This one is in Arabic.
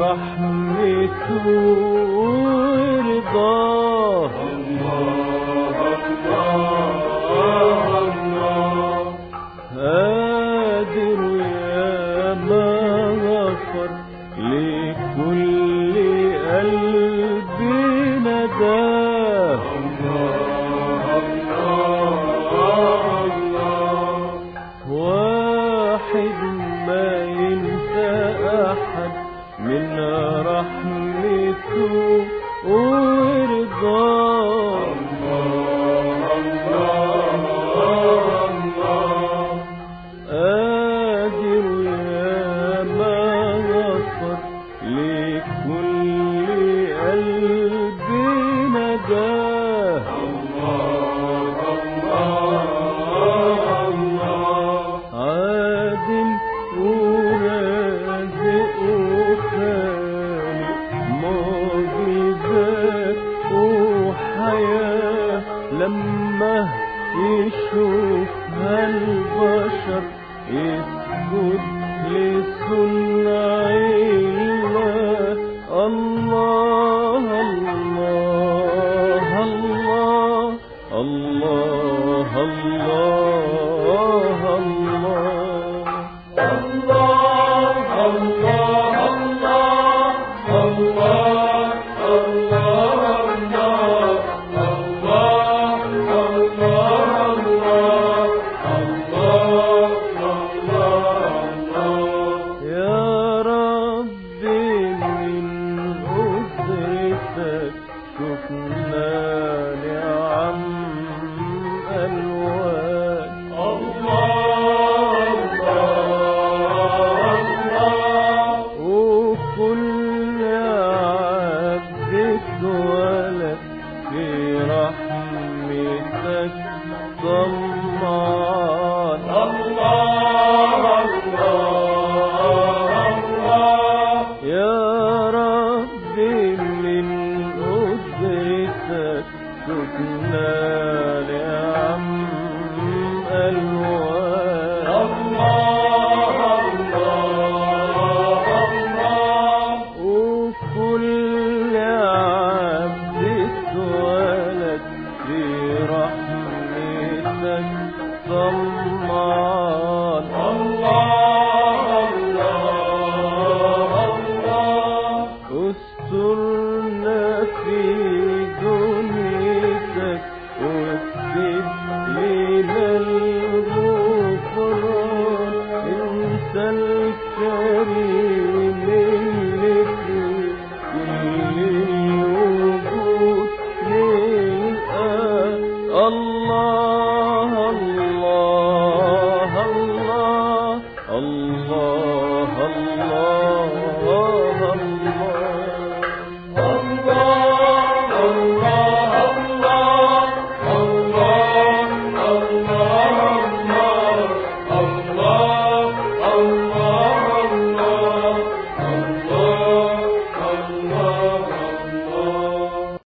رحمته ورضاه قادر يا ما غفر لكل من رحمته لما يشوفها البشر يسجد لسنة رحمتك ضمان الله الله الله يا ربي من قدرتك سكنا لأمرك الله